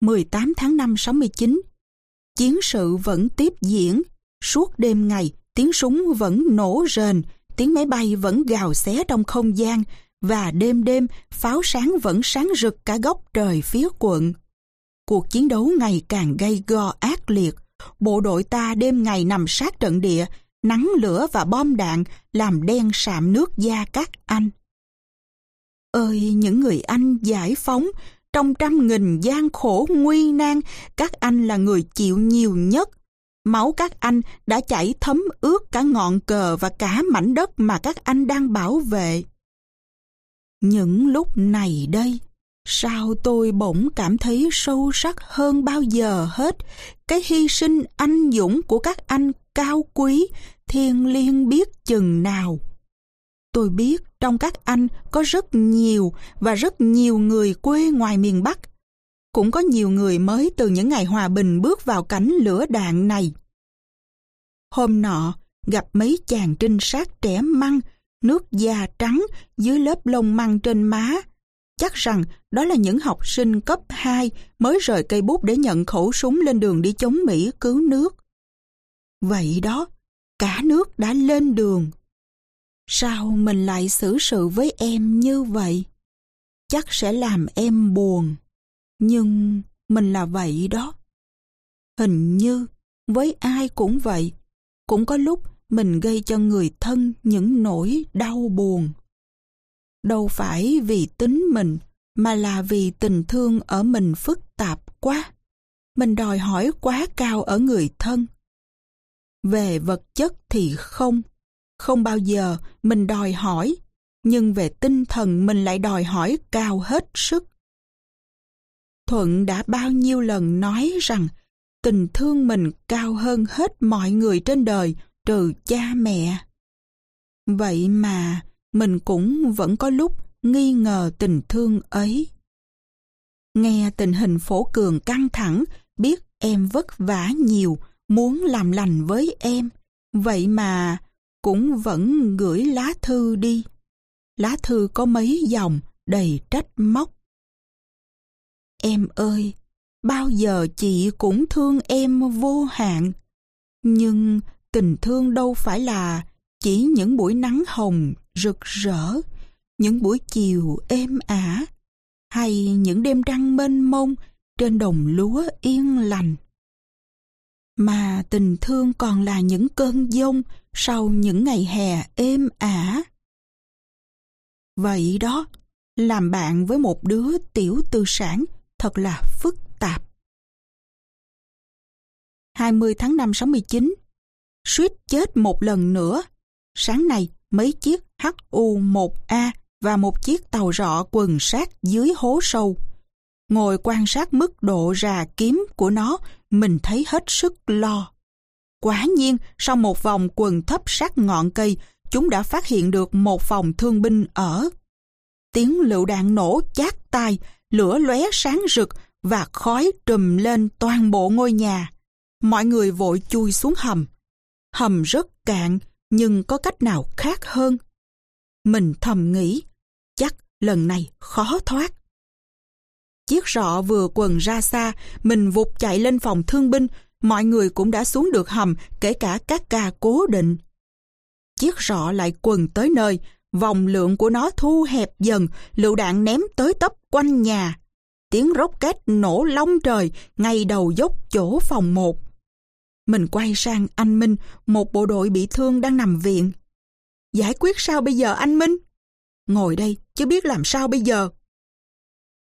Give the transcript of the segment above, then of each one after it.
18 tháng 5 69 Chiến sự vẫn tiếp diễn, suốt đêm ngày tiếng súng vẫn nổ rền, tiếng máy bay vẫn gào xé trong không gian và đêm đêm pháo sáng vẫn sáng rực cả góc trời phía quận. Cuộc chiến đấu ngày càng gay go ác liệt, bộ đội ta đêm ngày nằm sát trận địa, nắng lửa và bom đạn làm đen sạm nước da các anh. Ơi những người anh giải phóng, trong trăm nghìn gian khổ nguy nan, các anh là người chịu nhiều nhất. Máu các anh đã chảy thấm ướt cả ngọn cờ và cả mảnh đất mà các anh đang bảo vệ. Những lúc này đây, sao tôi bỗng cảm thấy sâu sắc hơn bao giờ hết cái hy sinh anh dũng của các anh cao quý, thiên liêng biết chừng nào. Tôi biết trong các anh có rất nhiều và rất nhiều người quê ngoài miền Bắc. Cũng có nhiều người mới từ những ngày hòa bình bước vào cảnh lửa đạn này. Hôm nọ, gặp mấy chàng trinh sát trẻ măng, nước da trắng dưới lớp lông măng trên má. Chắc rằng đó là những học sinh cấp 2 mới rời cây bút để nhận khẩu súng lên đường đi chống Mỹ cứu nước. Vậy đó, cả nước đã lên đường. Sao mình lại xử sự với em như vậy? Chắc sẽ làm em buồn. Nhưng mình là vậy đó. Hình như với ai cũng vậy. Cũng có lúc mình gây cho người thân những nỗi đau buồn. Đâu phải vì tính mình, mà là vì tình thương ở mình phức tạp quá. Mình đòi hỏi quá cao ở người thân. Về vật chất thì không, không bao giờ mình đòi hỏi, nhưng về tinh thần mình lại đòi hỏi cao hết sức. Thuận đã bao nhiêu lần nói rằng tình thương mình cao hơn hết mọi người trên đời trừ cha mẹ. Vậy mà mình cũng vẫn có lúc nghi ngờ tình thương ấy. Nghe tình hình phổ cường căng thẳng, biết em vất vả nhiều, muốn làm lành với em. Vậy mà cũng vẫn gửi lá thư đi. Lá thư có mấy dòng đầy trách móc. Em ơi, bao giờ chị cũng thương em vô hạn. Nhưng tình thương đâu phải là chỉ những buổi nắng hồng rực rỡ, những buổi chiều êm ả, hay những đêm trăng mênh mông trên đồng lúa yên lành. Mà tình thương còn là những cơn giông sau những ngày hè êm ả. Vậy đó, làm bạn với một đứa tiểu tư sản thật là phức tạp. 20 tháng 5 69 Suýt chết một lần nữa. Sáng nay, mấy chiếc HU-1A và một chiếc tàu rọ quần sát dưới hố sâu. Ngồi quan sát mức độ rà kiếm của nó, mình thấy hết sức lo. Quả nhiên, sau một vòng quần thấp sát ngọn cây, chúng đã phát hiện được một phòng thương binh ở. Tiếng lựu đạn nổ chát tai, lửa lóe sáng rực và khói trùm lên toàn bộ ngôi nhà. Mọi người vội chui xuống hầm. Hầm rất cạn, nhưng có cách nào khác hơn? Mình thầm nghĩ, chắc lần này khó thoát. Chiếc rọ vừa quần ra xa, mình vụt chạy lên phòng thương binh, mọi người cũng đã xuống được hầm, kể cả các ca cố định. Chiếc rọ lại quần tới nơi, vòng lượng của nó thu hẹp dần, lựu đạn ném tới tấp quanh nhà. Tiếng rocket nổ long trời ngay đầu dốc chỗ phòng một. Mình quay sang anh Minh, một bộ đội bị thương đang nằm viện. Giải quyết sao bây giờ anh Minh? Ngồi đây, chứ biết làm sao bây giờ.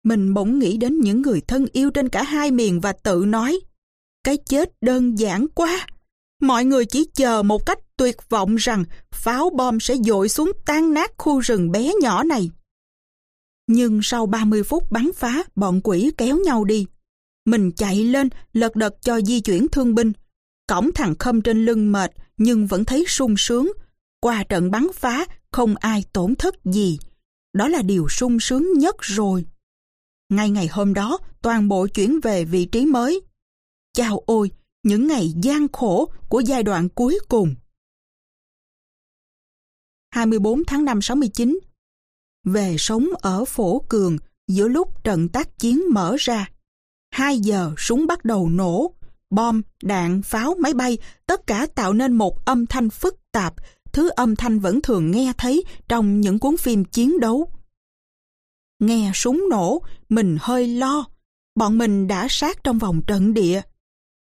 Mình bỗng nghĩ đến những người thân yêu trên cả hai miền và tự nói cái chết đơn giản quá. Mọi người chỉ chờ một cách tuyệt vọng rằng pháo bom sẽ dội xuống tan nát khu rừng bé nhỏ này. Nhưng sau 30 phút bắn phá, bọn quỷ kéo nhau đi. Mình chạy lên, lật đật cho di chuyển thương binh. Cổng thằng khâm trên lưng mệt, nhưng vẫn thấy sung sướng. Qua trận bắn phá, không ai tổn thất gì. Đó là điều sung sướng nhất rồi. Ngay ngày hôm đó, toàn bộ chuyển về vị trí mới. Chào ôi, những ngày gian khổ của giai đoạn cuối cùng. 24 tháng 5 69 Về sống ở Phổ Cường giữa lúc trận tác chiến mở ra. 2 giờ súng bắt đầu nổ. Bom, đạn, pháo, máy bay, tất cả tạo nên một âm thanh phức tạp, thứ âm thanh vẫn thường nghe thấy trong những cuốn phim chiến đấu. Nghe súng nổ, mình hơi lo. Bọn mình đã sát trong vòng trận địa.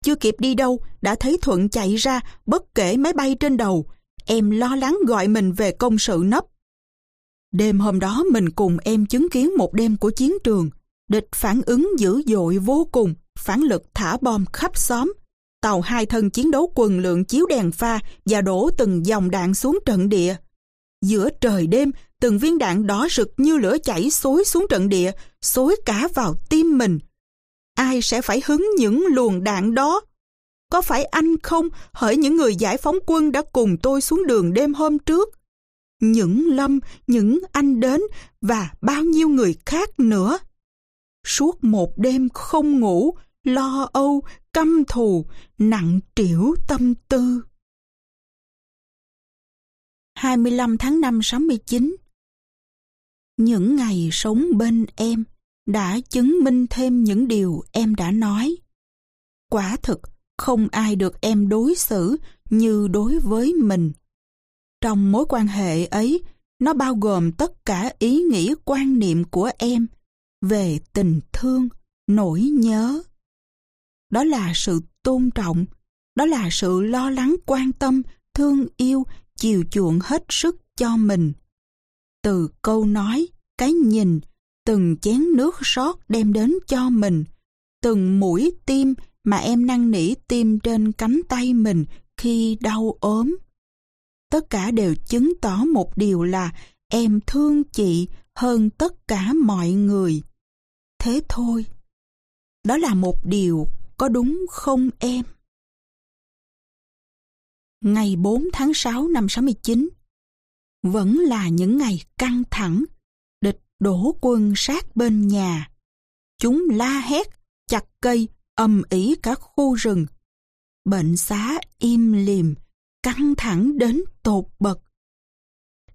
Chưa kịp đi đâu, đã thấy Thuận chạy ra, bất kể máy bay trên đầu. Em lo lắng gọi mình về công sự nấp. Đêm hôm đó mình cùng em chứng kiến một đêm của chiến trường. Địch phản ứng dữ dội vô cùng, phản lực thả bom khắp xóm. Tàu hai thân chiến đấu quần lượng chiếu đèn pha và đổ từng dòng đạn xuống trận địa. Giữa trời đêm, từng viên đạn đỏ rực như lửa chảy xối xuống trận địa, xối cả vào tim mình. Ai sẽ phải hứng những luồng đạn đó? Có phải anh không, hỡi những người giải phóng quân đã cùng tôi xuống đường đêm hôm trước? Những Lâm, những anh đến và bao nhiêu người khác nữa. Suốt một đêm không ngủ, lo âu, căm thù, nặng trĩu tâm tư. 25 tháng 5 69 Những ngày sống bên em đã chứng minh thêm những điều em đã nói. Quả thực, không ai được em đối xử như đối với mình. Trong mối quan hệ ấy, nó bao gồm tất cả ý nghĩ quan niệm của em về tình thương, nỗi nhớ. Đó là sự tôn trọng, đó là sự lo lắng quan tâm, thương yêu, chiều chuộng hết sức cho mình. Từ câu nói, cái nhìn, từng chén nước sót đem đến cho mình, từng mũi tim mà em năn nỉ tim trên cánh tay mình khi đau ốm. Tất cả đều chứng tỏ một điều là em thương chị hơn tất cả mọi người. Thế thôi. Đó là một điều có đúng không em? Ngày 4 tháng 6 năm 69 Vẫn là những ngày căng thẳng, địch đổ quân sát bên nhà. Chúng la hét, chặt cây, âm ỉ cả khu rừng. Bệnh xá im lìm, căng thẳng đến tột bậc.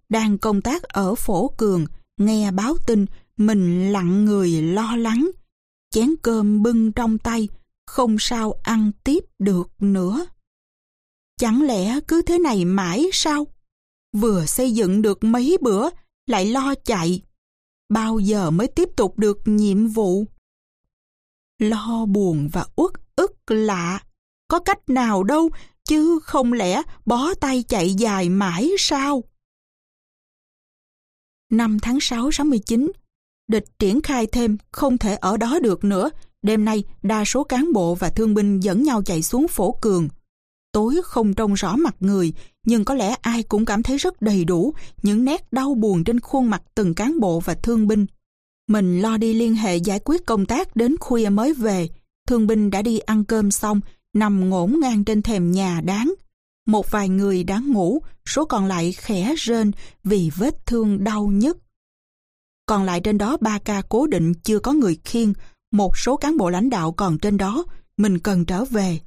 Đang công tác ở phổ cường, nghe báo tin, mình lặng người lo lắng. Chén cơm bưng trong tay, không sao ăn tiếp được nữa. Chẳng lẽ cứ thế này mãi sao? Vừa xây dựng được mấy bữa, lại lo chạy. Bao giờ mới tiếp tục được nhiệm vụ? Lo buồn và uất ức lạ. Có cách nào đâu, chứ không lẽ bó tay chạy dài mãi sao? năm tháng 6 69, địch triển khai thêm không thể ở đó được nữa. Đêm nay, đa số cán bộ và thương binh dẫn nhau chạy xuống phổ cường. Tối không trông rõ mặt người, nhưng có lẽ ai cũng cảm thấy rất đầy đủ những nét đau buồn trên khuôn mặt từng cán bộ và thương binh. Mình lo đi liên hệ giải quyết công tác đến khuya mới về. Thương binh đã đi ăn cơm xong, nằm ngổn ngang trên thềm nhà đáng. Một vài người đã ngủ, số còn lại khẽ rên vì vết thương đau nhất. Còn lại trên đó ba ca cố định chưa có người khiêng, một số cán bộ lãnh đạo còn trên đó, mình cần trở về.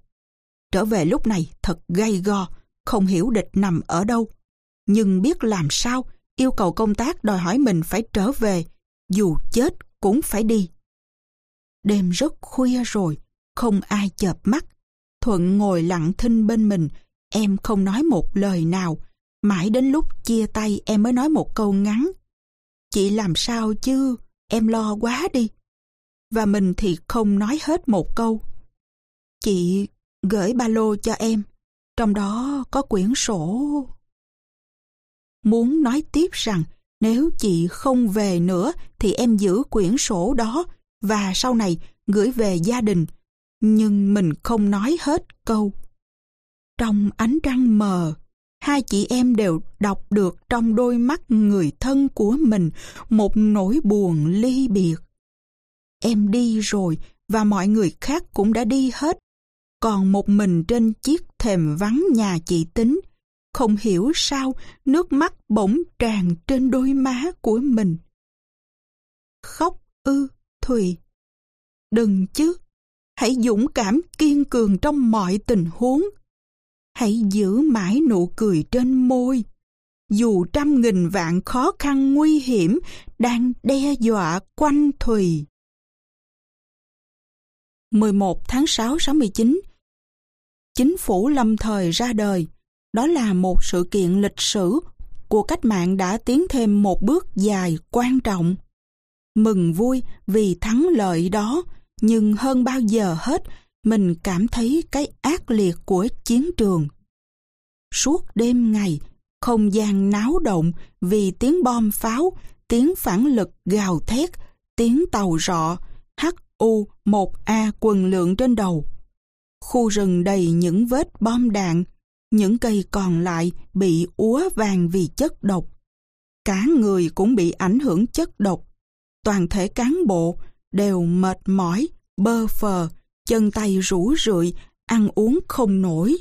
Trở về lúc này thật gay go, không hiểu địch nằm ở đâu. Nhưng biết làm sao, yêu cầu công tác đòi hỏi mình phải trở về, dù chết cũng phải đi. Đêm rất khuya rồi, không ai chợp mắt. Thuận ngồi lặng thinh bên mình, em không nói một lời nào. Mãi đến lúc chia tay em mới nói một câu ngắn. Chị làm sao chứ, em lo quá đi. Và mình thì không nói hết một câu. Chị gửi ba lô cho em, trong đó có quyển sổ. Muốn nói tiếp rằng nếu chị không về nữa thì em giữ quyển sổ đó và sau này gửi về gia đình. Nhưng mình không nói hết câu. Trong ánh trăng mờ, hai chị em đều đọc được trong đôi mắt người thân của mình một nỗi buồn ly biệt. Em đi rồi và mọi người khác cũng đã đi hết. Còn một mình trên chiếc thềm vắng nhà chị tính, không hiểu sao nước mắt bỗng tràn trên đôi má của mình. Khóc ư, Thùy. Đừng chứ, hãy dũng cảm kiên cường trong mọi tình huống. Hãy giữ mãi nụ cười trên môi. Dù trăm nghìn vạn khó khăn nguy hiểm đang đe dọa quanh Thùy. 11 tháng 6 69 Chính phủ lâm thời ra đời. Đó là một sự kiện lịch sử. của cách mạng đã tiến thêm một bước dài quan trọng. Mừng vui vì thắng lợi đó, nhưng hơn bao giờ hết, mình cảm thấy cái ác liệt của chiến trường. Suốt đêm ngày, không gian náo động vì tiếng bom pháo, tiếng phản lực gào thét, tiếng tàu rọ, HU-1A quần lượng trên đầu. Khu rừng đầy những vết bom đạn, những cây còn lại bị úa vàng vì chất độc. Cả người cũng bị ảnh hưởng chất độc. Toàn thể cán bộ đều mệt mỏi, bơ phờ, chân tay rũ rượi, ăn uống không nổi.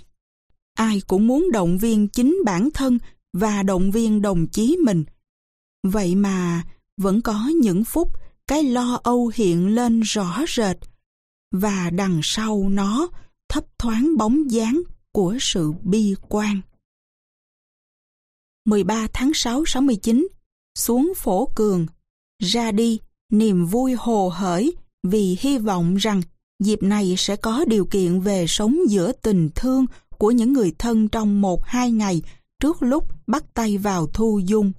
Ai cũng muốn động viên chính bản thân và động viên đồng chí mình. Vậy mà vẫn có những phút cái lo âu hiện lên rõ rệt và đằng sau nó thấp thoáng bóng dáng của sự bi quan. 13 tháng 6 69 xuống phổ cường ra đi niềm vui hồ hởi vì hy vọng rằng dịp này sẽ có điều kiện về sống giữa tình thương của những người thân trong một hai ngày trước lúc bắt tay vào thu dung.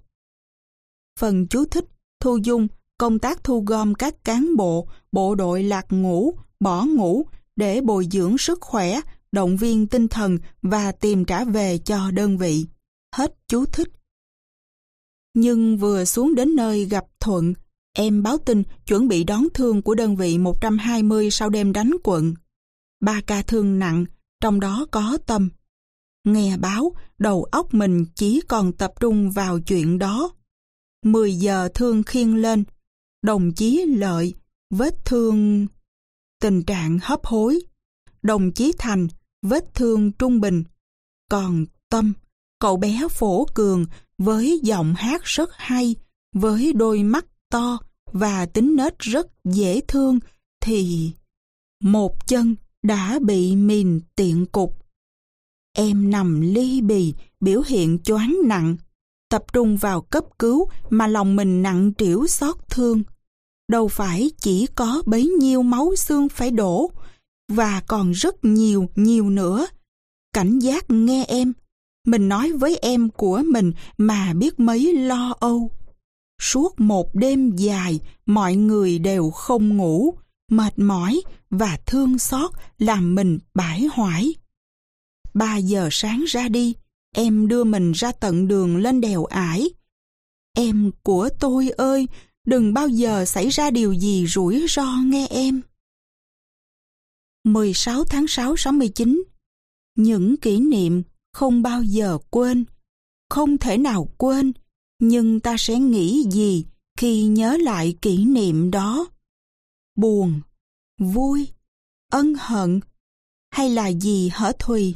Phần chú thích thu dung công tác thu gom các cán bộ, bộ đội lạc ngũ, bỏ ngũ để bồi dưỡng sức khỏe, động viên tinh thần và tìm trả về cho đơn vị. Hết chú thích. Nhưng vừa xuống đến nơi gặp Thuận, em báo tin chuẩn bị đón thương của đơn vị 120 sau đêm đánh quận. Ba ca thương nặng, trong đó có Tâm. Nghe báo, đầu óc mình chỉ còn tập trung vào chuyện đó. 10 giờ thương khiêng lên, đồng chí Lợi, vết thương... Tình trạng hấp hối. Đồng chí Thành, vết thương trung bình. Còn Tâm, cậu bé phổ cường với giọng hát rất hay, với đôi mắt to và tính nết rất dễ thương, thì một chân đã bị mìn tiện cục. Em nằm ly bì, biểu hiện choáng nặng, tập trung vào cấp cứu mà lòng mình nặng trĩu xót thương. Đâu phải chỉ có bấy nhiêu máu xương phải đổ, và còn rất nhiều, nhiều nữa. Cảnh giác nghe em, mình nói với em của mình mà biết mấy lo âu. Suốt một đêm dài, mọi người đều không ngủ, mệt mỏi và thương xót làm mình bãi hoải Ba giờ sáng ra đi, em đưa mình ra tận đường lên đèo ải. Em của tôi ơi, đừng bao giờ xảy ra điều gì rủi ro nghe em. 16 tháng 6 69 Những kỷ niệm không bao giờ quên, không thể nào quên, nhưng ta sẽ nghĩ gì khi nhớ lại kỷ niệm đó? Buồn, vui, ân hận, hay là gì hở Thùy?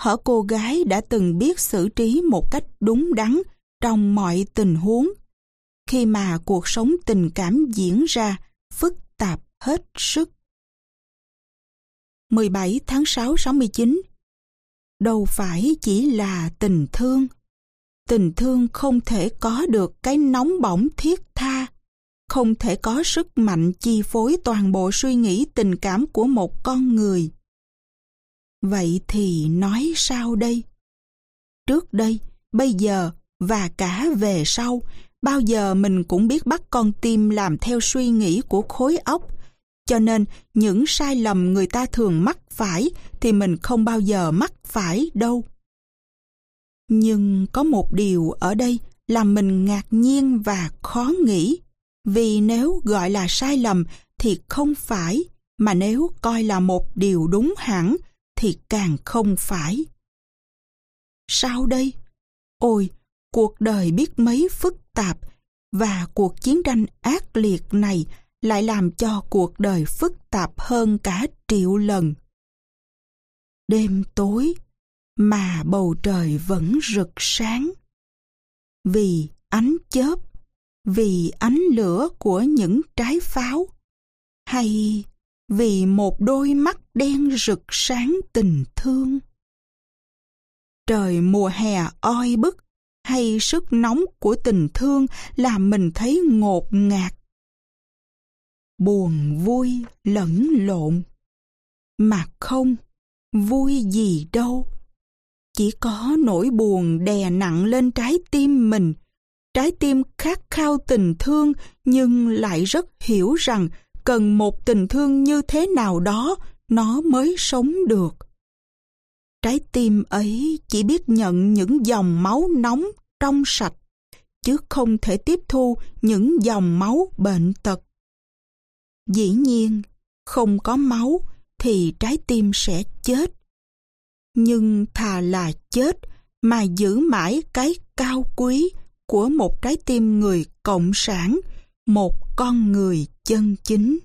Hở cô gái đã từng biết xử trí một cách đúng đắn trong mọi tình huống, khi mà cuộc sống tình cảm diễn ra phức tạp hết sức. 17 tháng 6 69 Đâu phải chỉ là tình thương. Tình thương không thể có được cái nóng bỏng thiết tha, không thể có sức mạnh chi phối toàn bộ suy nghĩ tình cảm của một con người. Vậy thì nói sao đây? Trước đây, bây giờ và cả về sau, bao giờ mình cũng biết bắt con tim làm theo suy nghĩ của khối óc. Cho nên, những sai lầm người ta thường mắc phải thì mình không bao giờ mắc phải đâu. Nhưng có một điều ở đây làm mình ngạc nhiên và khó nghĩ. Vì nếu gọi là sai lầm thì không phải, mà nếu coi là một điều đúng hẳn thì càng không phải. Sao đây? Ôi, cuộc đời biết mấy phức tạp và cuộc chiến tranh ác liệt này lại làm cho cuộc đời phức tạp hơn cả triệu lần. Đêm tối mà bầu trời vẫn rực sáng. Vì ánh chớp, vì ánh lửa của những trái pháo, hay vì một đôi mắt đen rực sáng tình thương. Trời mùa hè oi bức hay sức nóng của tình thương làm mình thấy ngột ngạt. Buồn vui lẫn lộn mà không, vui gì đâu. Chỉ có nỗi buồn đè nặng lên trái tim mình. Trái tim khát khao tình thương nhưng lại rất hiểu rằng cần một tình thương như thế nào đó nó mới sống được. Trái tim ấy chỉ biết nhận những dòng máu nóng trong sạch, chứ không thể tiếp thu những dòng máu bệnh tật. Dĩ nhiên, không có máu thì trái tim sẽ chết. Nhưng thà là chết mà giữ mãi cái cao quý của một trái tim người cộng sản, một con người chân chính.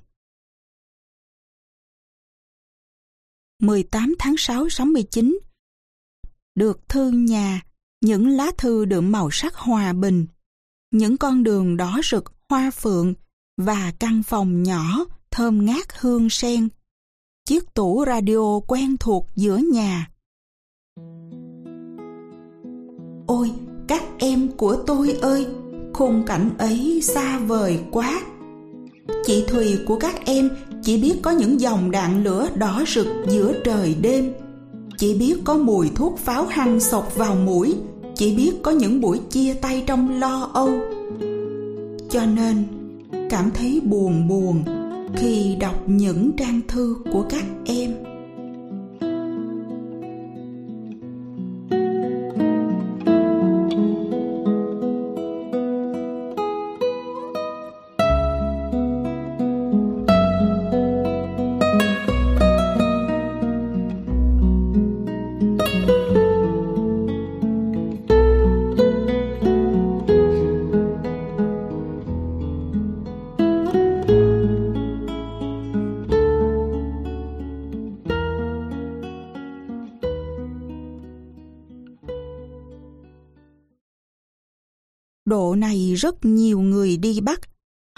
18 tháng 6 69 Được thư nhà, những lá thư đượm màu sắc hòa bình, những con đường đỏ rực hoa phượng và căn phòng nhỏ thơm ngát hương sen. Chiếc tủ radio quen thuộc giữa nhà. Ôi, các em của tôi ơi, khung cảnh ấy xa vời quá. Chị Thùy của các em chỉ biết có những dòng đạn lửa đỏ rực giữa trời đêm. Chỉ biết có mùi thuốc pháo hăng sộc vào mũi, chỉ biết có những buổi chia tay trong lo âu. Cho nên, cảm thấy buồn buồn khi đọc những trang thư của các em Độ này rất nhiều người đi bắt,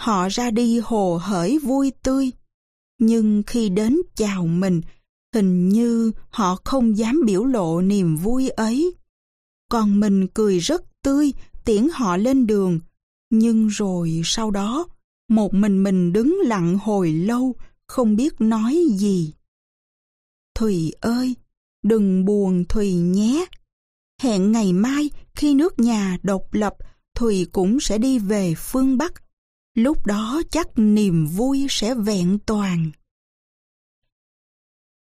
họ ra đi hồ hởi vui tươi. Nhưng khi đến chào mình, hình như họ không dám biểu lộ niềm vui ấy. Còn mình cười rất tươi, tiễn họ lên đường. Nhưng rồi sau đó, một mình mình đứng lặng hồi lâu, không biết nói gì. Thùy ơi, đừng buồn Thùy nhé. Hẹn ngày mai khi nước nhà độc lập, Thùy cũng sẽ đi về phương Bắc. Lúc đó chắc niềm vui sẽ vẹn toàn.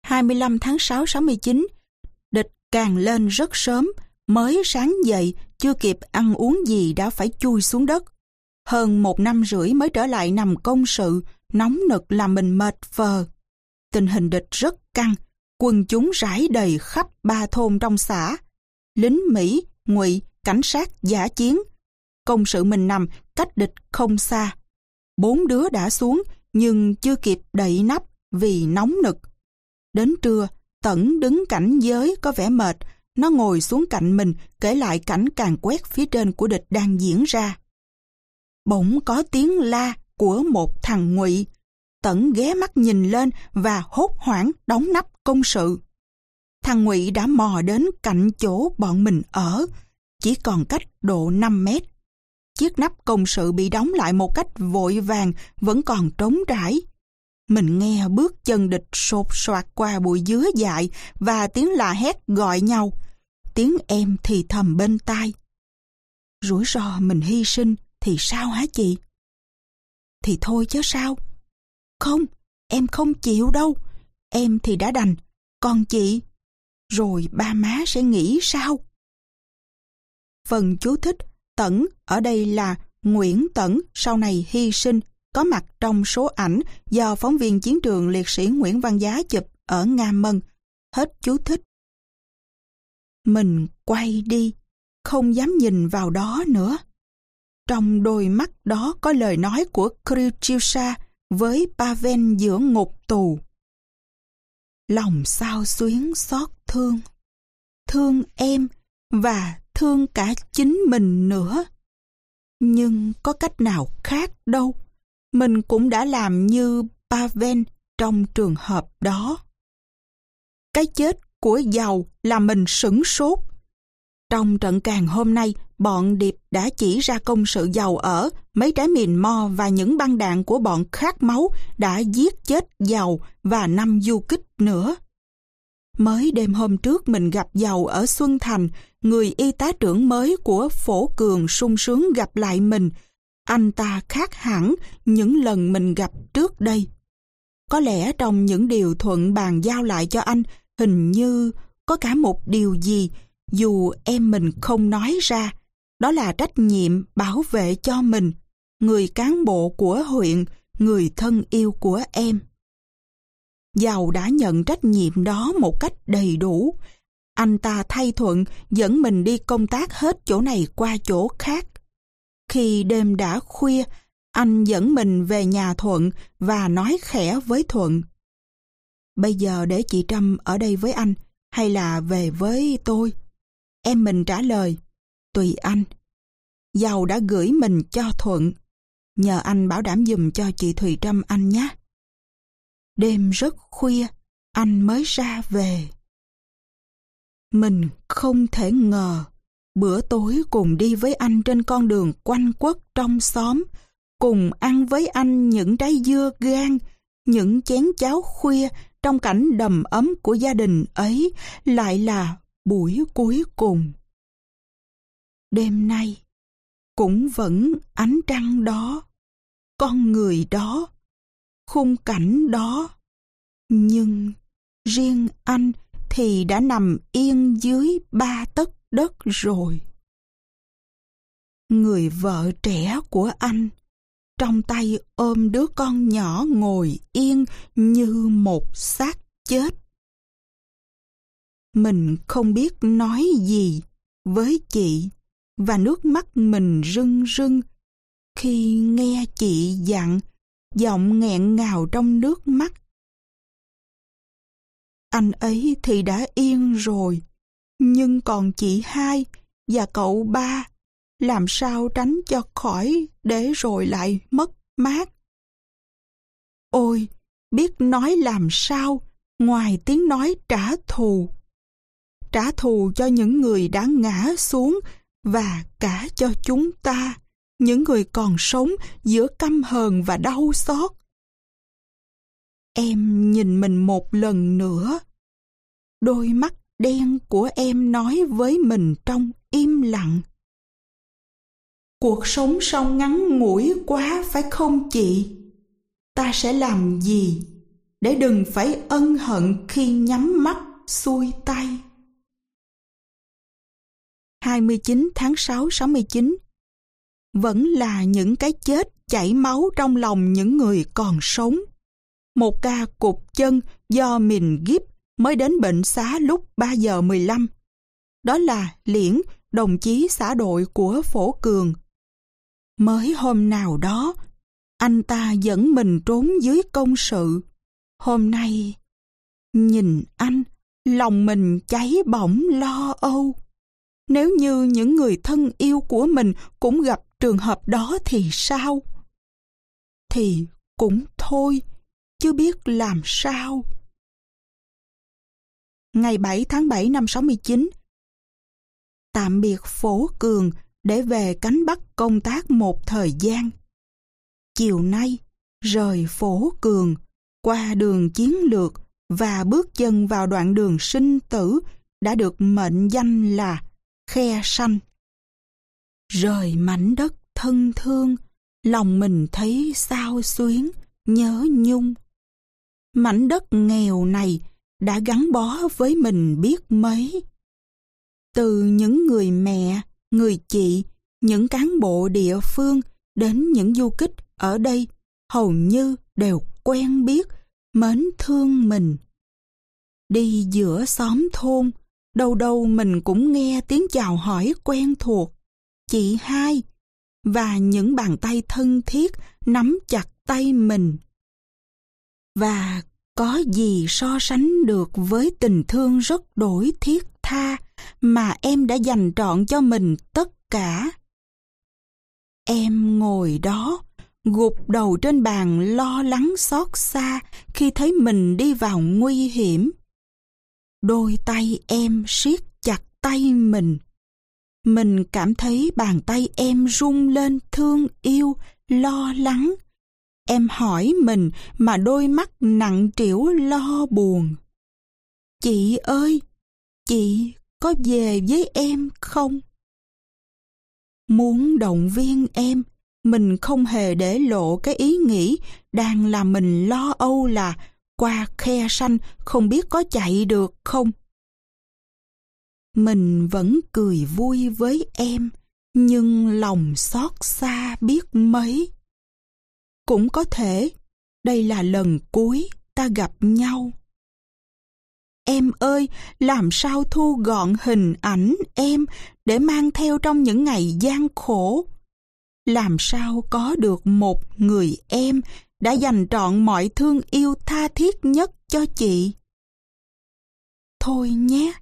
25 tháng 6 69 Địch càng lên rất sớm, mới sáng dậy, chưa kịp ăn uống gì đã phải chui xuống đất. Hơn một năm rưỡi mới trở lại nằm công sự, nóng nực làm mình mệt phờ. Tình hình địch rất căng, quân chúng rải đầy khắp ba thôn trong xã. Lính Mỹ, ngụy, cảnh sát, giả chiến, công sự mình nằm cách địch không xa. Bốn đứa đã xuống nhưng chưa kịp đậy nắp vì nóng nực. Đến trưa, Tẩn đứng cảnh giới có vẻ mệt, nó ngồi xuống cạnh mình kể lại cảnh càng quét phía trên của địch đang diễn ra. Bỗng có tiếng la của một thằng ngụy. Tẩn ghé mắt nhìn lên và hốt hoảng đóng nắp công sự. Thằng ngụy đã mò đến cạnh chỗ bọn mình ở, chỉ còn cách độ 5 mét chiếc nắp công sự bị đóng lại một cách vội vàng vẫn còn trống trải. Mình nghe bước chân địch sột soạt qua bụi dứa dại và tiếng la hét gọi nhau. Tiếng em thì thầm bên tai. Rủi ro mình hy sinh thì sao hả chị? Thì thôi chứ sao? Không, em không chịu đâu. Em thì đã đành, còn chị? Rồi ba má sẽ nghĩ sao? Phần chú thích Tẩn ở đây là Nguyễn Tẩn sau này hy sinh có mặt trong số ảnh do phóng viên chiến trường liệt sĩ Nguyễn Văn Giá chụp ở Nga Mân. Hết chú thích. Mình quay đi, không dám nhìn vào đó nữa. Trong đôi mắt đó có lời nói của Kryuchilsa với Pavel giữa ngục tù. Lòng sao xuyến xót thương. Thương em và thương cả chính mình nữa. Nhưng có cách nào khác đâu. Mình cũng đã làm như Pavel trong trường hợp đó. Cái chết của giàu là mình sửng sốt. Trong trận càng hôm nay, bọn điệp đã chỉ ra công sự giàu ở mấy trái mìn mo và những băng đạn của bọn khát máu đã giết chết giàu và năm du kích nữa. Mới đêm hôm trước mình gặp giàu ở Xuân Thành, người y tá trưởng mới của Phổ Cường sung sướng gặp lại mình. Anh ta khác hẳn những lần mình gặp trước đây. Có lẽ trong những điều thuận bàn giao lại cho anh, hình như có cả một điều gì, dù em mình không nói ra, đó là trách nhiệm bảo vệ cho mình, người cán bộ của huyện, người thân yêu của em. Giàu đã nhận trách nhiệm đó một cách đầy đủ. Anh ta thay thuận dẫn mình đi công tác hết chỗ này qua chỗ khác. Khi đêm đã khuya, anh dẫn mình về nhà Thuận và nói khẽ với Thuận. Bây giờ để chị Trâm ở đây với anh hay là về với tôi? Em mình trả lời, tùy anh. Giàu đã gửi mình cho Thuận. Nhờ anh bảo đảm dùm cho chị Thùy Trâm anh nhé. Đêm rất khuya, anh mới ra về. Mình không thể ngờ, bữa tối cùng đi với anh trên con đường quanh quất trong xóm, cùng ăn với anh những trái dưa gan, những chén cháo khuya trong cảnh đầm ấm của gia đình ấy lại là buổi cuối cùng. Đêm nay, cũng vẫn ánh trăng đó, con người đó, khung cảnh đó. Nhưng riêng anh thì đã nằm yên dưới ba tấc đất rồi. Người vợ trẻ của anh, trong tay ôm đứa con nhỏ ngồi yên như một xác chết. Mình không biết nói gì với chị và nước mắt mình rưng rưng khi nghe chị dặn giọng nghẹn ngào trong nước mắt. Anh ấy thì đã yên rồi, nhưng còn chị hai và cậu ba làm sao tránh cho khỏi để rồi lại mất mát. Ôi, biết nói làm sao ngoài tiếng nói trả thù. Trả thù cho những người đã ngã xuống và cả cho chúng ta, những người còn sống giữa căm hờn và đau xót. Em nhìn mình một lần nữa. Đôi mắt đen của em nói với mình trong im lặng. Cuộc sống sau ngắn ngủi quá phải không chị? Ta sẽ làm gì để đừng phải ân hận khi nhắm mắt xuôi tay? 29 tháng 6 69 vẫn là những cái chết chảy máu trong lòng những người còn sống. Một ca cục chân do mình gíp mới đến bệnh xá lúc 3 giờ 15. Đó là Liễn, đồng chí xã đội của Phổ Cường. Mới hôm nào đó, anh ta dẫn mình trốn dưới công sự. Hôm nay, nhìn anh, lòng mình cháy bỏng lo âu. Nếu như những người thân yêu của mình cũng gặp trường hợp đó thì sao? Thì cũng thôi, chứ biết làm sao. Ngày 7 tháng 7 năm 69 Tạm biệt Phổ Cường để về cánh Bắc công tác một thời gian. Chiều nay, rời Phổ Cường, qua đường chiến lược và bước chân vào đoạn đường sinh tử đã được mệnh danh là khe xanh. Rời mảnh đất thân thương, lòng mình thấy sao xuyến, nhớ nhung. Mảnh đất nghèo này đã gắn bó với mình biết mấy. Từ những người mẹ, người chị, những cán bộ địa phương đến những du kích ở đây hầu như đều quen biết, mến thương mình. Đi giữa xóm thôn, đâu đâu mình cũng nghe tiếng chào hỏi quen thuộc. Chị hai, và những bàn tay thân thiết nắm chặt tay mình. Và có gì so sánh được với tình thương rất đổi thiết tha mà em đã dành trọn cho mình tất cả. Em ngồi đó, gục đầu trên bàn lo lắng xót xa khi thấy mình đi vào nguy hiểm. Đôi tay em siết chặt tay mình mình cảm thấy bàn tay em rung lên thương yêu, lo lắng. Em hỏi mình mà đôi mắt nặng trĩu lo buồn. Chị ơi, chị có về với em không? Muốn động viên em, mình không hề để lộ cái ý nghĩ đang làm mình lo âu là qua khe xanh không biết có chạy được không. Mình vẫn cười vui với em, nhưng lòng xót xa biết mấy. Cũng có thể đây là lần cuối ta gặp nhau. Em ơi, làm sao thu gọn hình ảnh em để mang theo trong những ngày gian khổ? Làm sao có được một người em đã dành trọn mọi thương yêu tha thiết nhất cho chị? Thôi nhé,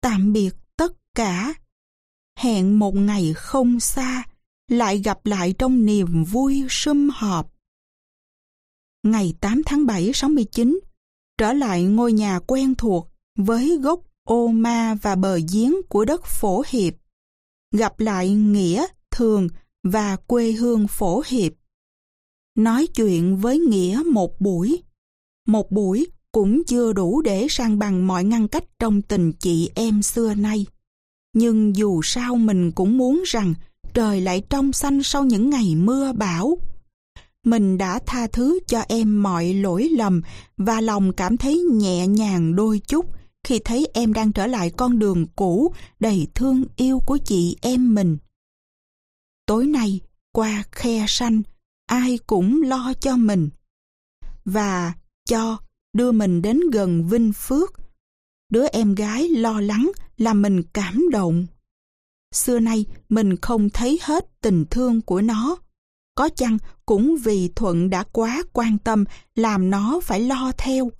tạm biệt tất cả. Hẹn một ngày không xa, lại gặp lại trong niềm vui sum họp. Ngày 8 tháng 7 69, trở lại ngôi nhà quen thuộc với gốc ô ma và bờ giếng của đất phổ hiệp. Gặp lại Nghĩa, Thường và quê hương phổ hiệp. Nói chuyện với Nghĩa một buổi. Một buổi cũng chưa đủ để sang bằng mọi ngăn cách trong tình chị em xưa nay. Nhưng dù sao mình cũng muốn rằng trời lại trong xanh sau những ngày mưa bão. Mình đã tha thứ cho em mọi lỗi lầm và lòng cảm thấy nhẹ nhàng đôi chút khi thấy em đang trở lại con đường cũ đầy thương yêu của chị em mình. Tối nay, qua khe xanh, ai cũng lo cho mình. Và cho đưa mình đến gần Vinh Phước. Đứa em gái lo lắng làm mình cảm động. Xưa nay mình không thấy hết tình thương của nó. Có chăng cũng vì Thuận đã quá quan tâm làm nó phải lo theo.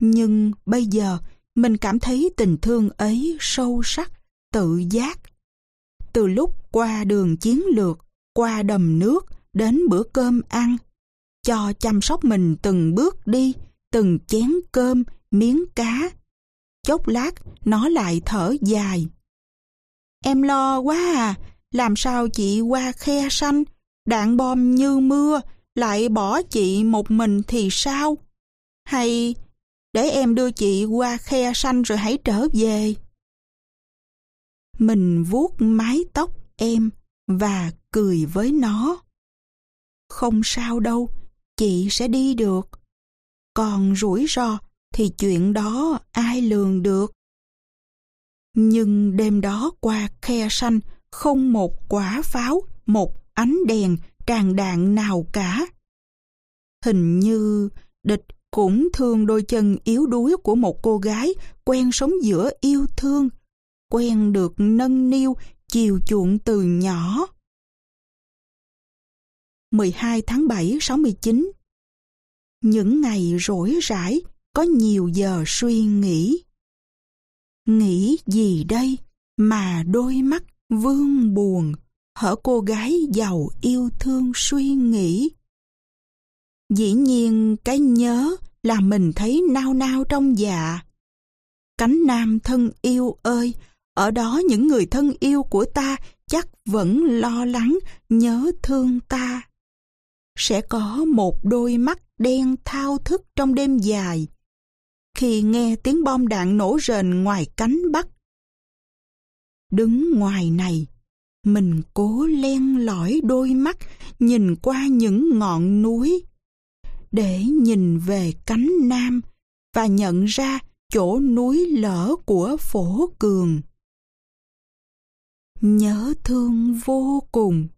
Nhưng bây giờ mình cảm thấy tình thương ấy sâu sắc, tự giác. Từ lúc qua đường chiến lược, qua đầm nước, đến bữa cơm ăn, cho chăm sóc mình từng bước đi, từng chén cơm, miếng cá. Chốc lát, nó lại thở dài. Em lo quá à, làm sao chị qua khe xanh, đạn bom như mưa, lại bỏ chị một mình thì sao? Hay để em đưa chị qua khe xanh rồi hãy trở về? Mình vuốt mái tóc em và cười với nó. Không sao đâu, chị sẽ đi được. Còn rủi ro thì chuyện đó ai lường được. Nhưng đêm đó qua khe xanh không một quả pháo, một ánh đèn tràn đạn nào cả. Hình như địch cũng thương đôi chân yếu đuối của một cô gái quen sống giữa yêu thương, quen được nâng niu, chiều chuộng từ nhỏ. 12 tháng 7 69 những ngày rỗi rãi, có nhiều giờ suy nghĩ. Nghĩ gì đây mà đôi mắt vương buồn, hở cô gái giàu yêu thương suy nghĩ. Dĩ nhiên cái nhớ là mình thấy nao nao trong dạ. Cánh nam thân yêu ơi, ở đó những người thân yêu của ta chắc vẫn lo lắng, nhớ thương ta. Sẽ có một đôi mắt đen thao thức trong đêm dài, khi nghe tiếng bom đạn nổ rền ngoài cánh bắc. Đứng ngoài này, mình cố len lỏi đôi mắt nhìn qua những ngọn núi để nhìn về cánh nam và nhận ra chỗ núi lở của phổ cường. Nhớ thương vô cùng.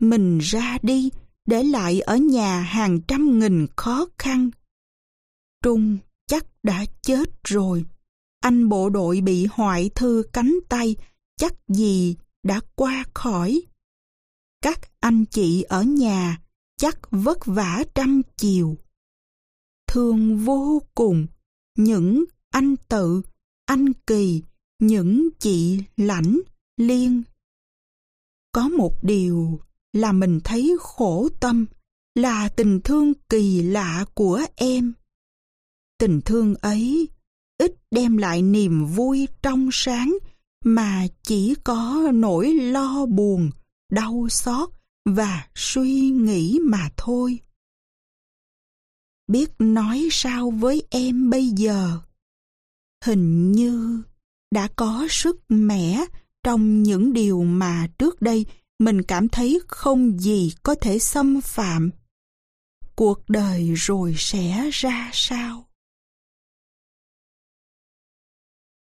Mình ra đi để lại ở nhà hàng trăm nghìn khó khăn. Trung chắc đã chết rồi. Anh bộ đội bị hoại thư cánh tay, chắc gì đã qua khỏi. Các anh chị ở nhà chắc vất vả trăm chiều. Thương vô cùng những anh tự, anh kỳ, những chị lãnh, liên. Có một điều là mình thấy khổ tâm, là tình thương kỳ lạ của em. Tình thương ấy ít đem lại niềm vui trong sáng mà chỉ có nỗi lo buồn, đau xót và suy nghĩ mà thôi. Biết nói sao với em bây giờ? Hình như đã có sức mẻ trong những điều mà trước đây mình cảm thấy không gì có thể xâm phạm. Cuộc đời rồi sẽ ra sao?